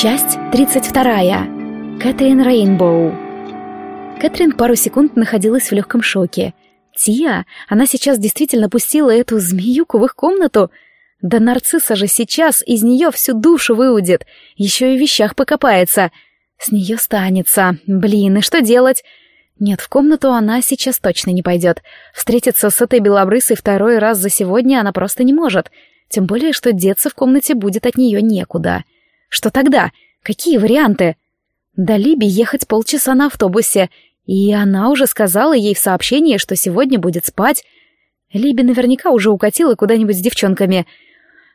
Часть 32. Кэтрин Рейнбоу. Кэтрин пару секунд находилась в легком шоке. Тия, она сейчас действительно пустила эту змеюку в их комнату. Да нарцисса же сейчас из нее всю душу выудит, еще и в вещах покопается. С нее станется. Блин, и что делать? Нет, в комнату она сейчас точно не пойдет. Встретиться с этой белобрысой второй раз за сегодня она просто не может. Тем более, что деться в комнате будет от нее некуда. — что тогда? Какие варианты? До Либи ехать полчаса на автобусе, и она уже сказала ей в сообщении, что сегодня будет спать. Либи наверняка уже укатила куда-нибудь с девчонками.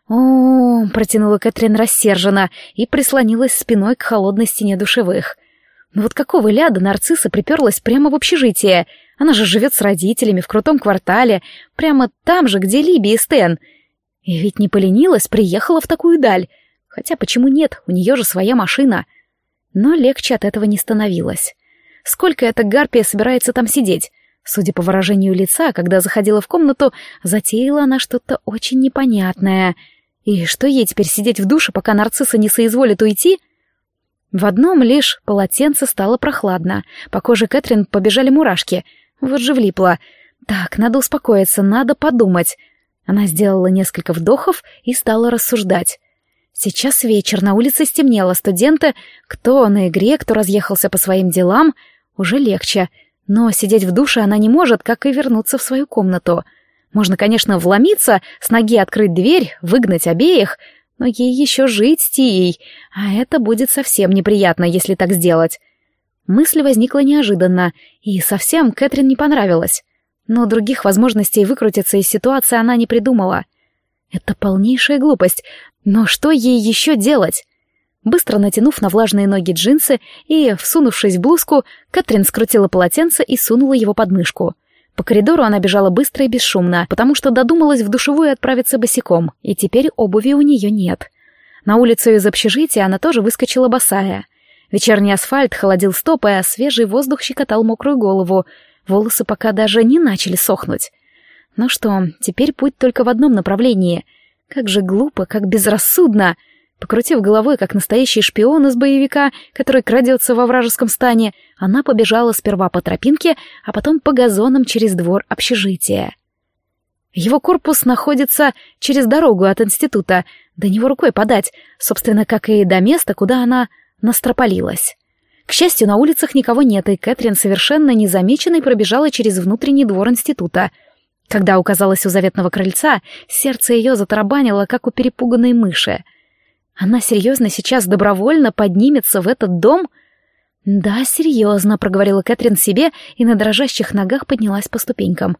О, протянула Кэтрин рассерженно и прислонилась спиной к холодной стене душевых. Ну вот какого ляда нарцисса приперлась прямо в общежитие? Она же живет с родителями в крутом квартале, прямо там же, где Либи и Стэн. И ведь не поленилась, приехала в такую даль. Хотя почему нет, у нее же своя машина. Но легче от этого не становилось. Сколько эта гарпия собирается там сидеть? Судя по выражению лица, когда заходила в комнату, затеяла она что-то очень непонятное. И что ей теперь сидеть в душе, пока нарцисса не соизволит уйти? В одном лишь полотенце стало прохладно. По коже Кэтрин побежали мурашки. Вот же влипла. Так, надо успокоиться, надо подумать. Она сделала несколько вдохов и стала рассуждать. Сейчас вечер, на улице стемнело, студенты, кто на игре, кто разъехался по своим делам, уже легче. Но сидеть в душе она не может, как и вернуться в свою комнату. Можно, конечно, вломиться, с ноги открыть дверь, выгнать обеих, но ей еще жить с Тией, а это будет совсем неприятно, если так сделать. Мысль возникла неожиданно, и совсем Кэтрин не понравилась. Но других возможностей выкрутиться из ситуации она не придумала. Это полнейшая глупость, но что ей еще делать? Быстро натянув на влажные ноги джинсы и, всунувшись в блузку, Кэтрин скрутила полотенце и сунула его под мышку. По коридору она бежала быстро и бесшумно, потому что додумалась в душевую отправиться босиком, и теперь обуви у нее нет. На улицу из общежития она тоже выскочила босая. Вечерний асфальт холодил стопы, а свежий воздух щекотал мокрую голову. Волосы пока даже не начали сохнуть. Ну что, теперь путь только в одном направлении. Как же глупо, как безрассудно. Покрутив головой, как настоящий шпион из боевика, который крадется во вражеском стане, она побежала сперва по тропинке, а потом по газонам через двор общежития. Его корпус находится через дорогу от института, до него рукой подать, собственно, как и до места, куда она настропалилась. К счастью, на улицах никого нет, и Кэтрин совершенно незамеченной пробежала через внутренний двор института — когда оказалась у заветного крыльца, сердце ее затарабанило, как у перепуганной мыши. Она серьезно сейчас добровольно поднимется в этот дом? Да, серьезно, проговорила Кэтрин себе и на дрожащих ногах поднялась по ступенькам.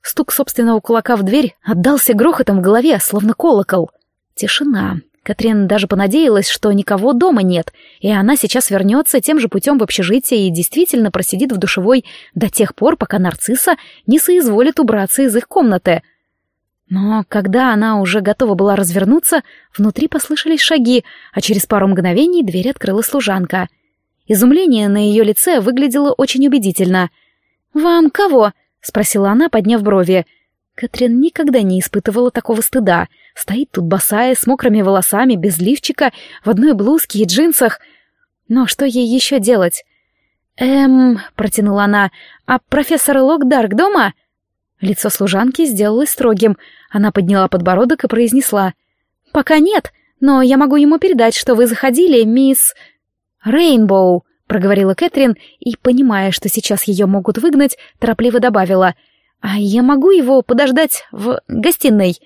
Стук собственного кулака в дверь отдался грохотом в голове, словно колокол. Тишина. Катрин даже понадеялась, что никого дома нет, и она сейчас вернется тем же путем в общежитие и действительно просидит в душевой до тех пор, пока нарцисса не соизволит убраться из их комнаты. Но когда она уже готова была развернуться, внутри послышались шаги, а через пару мгновений дверь открыла служанка. Изумление на ее лице выглядело очень убедительно. «Вам кого?» — спросила она, подняв брови. Катрин никогда не испытывала такого стыда. Стоит тут босая, с мокрыми волосами, без лифчика, в одной блузке и джинсах. Но что ей еще делать? «Эм...» — протянула она. «А профессор Локдарк дома?» Лицо служанки сделалось строгим. Она подняла подбородок и произнесла. «Пока нет, но я могу ему передать, что вы заходили, мисс...» «Рейнбоу», — проговорила Кэтрин, и, понимая, что сейчас ее могут выгнать, торопливо добавила — «А я могу его подождать в гостиной?»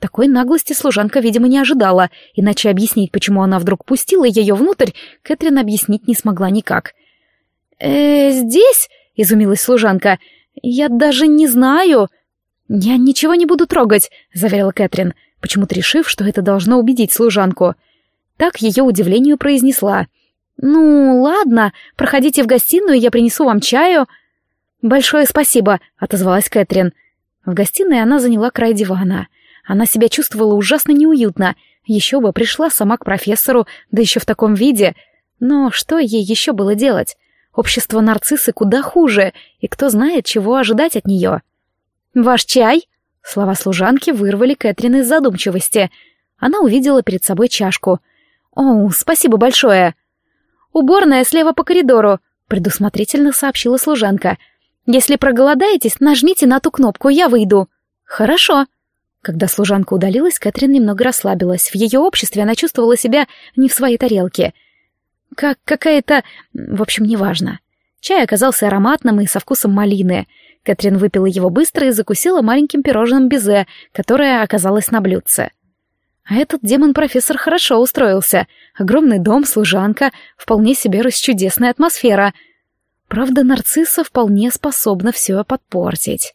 Такой наглости служанка, видимо, не ожидала, иначе объяснить, почему она вдруг пустила ее внутрь, Кэтрин объяснить не смогла никак. «Э, здесь?» — изумилась служанка. «Я даже не знаю». «Я ничего не буду трогать», — заверила Кэтрин, почему-то решив, что это должно убедить служанку. Так ее удивлению произнесла. «Ну, ладно, проходите в гостиную, я принесу вам чаю». «Большое спасибо», — отозвалась Кэтрин. В гостиной она заняла край дивана. Она себя чувствовала ужасно неуютно. Еще бы пришла сама к профессору, да еще в таком виде. Но что ей еще было делать? Общество нарциссы куда хуже, и кто знает, чего ожидать от нее. «Ваш чай?» Слова служанки вырвали Кэтрин из задумчивости. Она увидела перед собой чашку. «О, спасибо большое!» «Уборная слева по коридору», — предусмотрительно сообщила служанка. «Если проголодаетесь, нажмите на ту кнопку, я выйду». «Хорошо». Когда служанка удалилась, Кэтрин немного расслабилась. В ее обществе она чувствовала себя не в своей тарелке. Как какая-то... В общем, неважно. Чай оказался ароматным и со вкусом малины. Кэтрин выпила его быстро и закусила маленьким пирожным безе, которое оказалось на блюдце. А этот демон-профессор хорошо устроился. Огромный дом, служанка, вполне себе расчудесная атмосфера. Правда, нарцисса вполне способна все подпортить.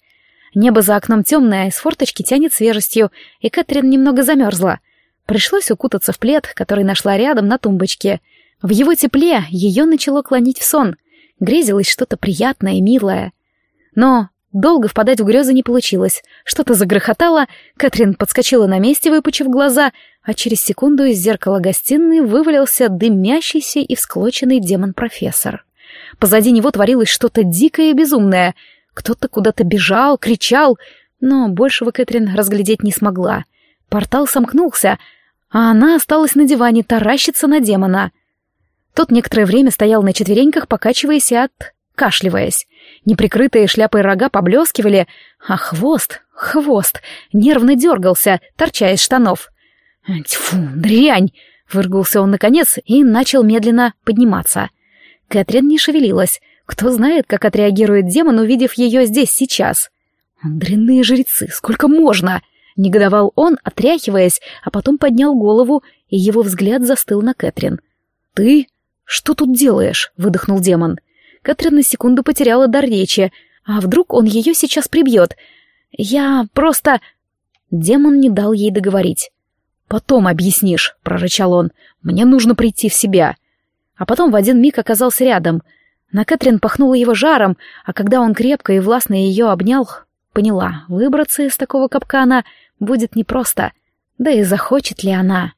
Небо за окном темное, из форточки тянет свежестью, и Кэтрин немного замерзла. Пришлось укутаться в плед, который нашла рядом на тумбочке. В его тепле ее начало клонить в сон. Грезилось что-то приятное и милое. Но долго впадать в грезы не получилось. Что-то загрохотало, Кэтрин подскочила на месте, выпучив глаза, а через секунду из зеркала гостиной вывалился дымящийся и всклоченный демон-профессор. Позади него творилось что-то дикое и безумное. Кто-то куда-то бежал, кричал, но большего Кэтрин разглядеть не смогла. Портал сомкнулся, а она осталась на диване таращиться на демона. Тот некоторое время стоял на четвереньках, покачиваясь и откашливаясь. Неприкрытые шляпой рога поблескивали, а хвост, хвост, нервно дергался, торча из штанов. «Тьфу, дрянь!» — выргался он наконец и начал медленно подниматься. Кэтрин не шевелилась. Кто знает, как отреагирует демон, увидев ее здесь сейчас. «Дрянные жрецы, сколько можно!» — негодовал он, отряхиваясь, а потом поднял голову, и его взгляд застыл на Кэтрин. «Ты? Что тут делаешь?» — выдохнул демон. Кэтрин на секунду потеряла дар речи. А вдруг он ее сейчас прибьет? Я просто... Демон не дал ей договорить. «Потом объяснишь», — прорычал он. «Мне нужно прийти в себя». А потом в один миг оказался рядом. На Кэтрин пахнуло его жаром, а когда он крепко и властно ее обнял, поняла, выбраться из такого капкана будет непросто. Да и захочет ли она?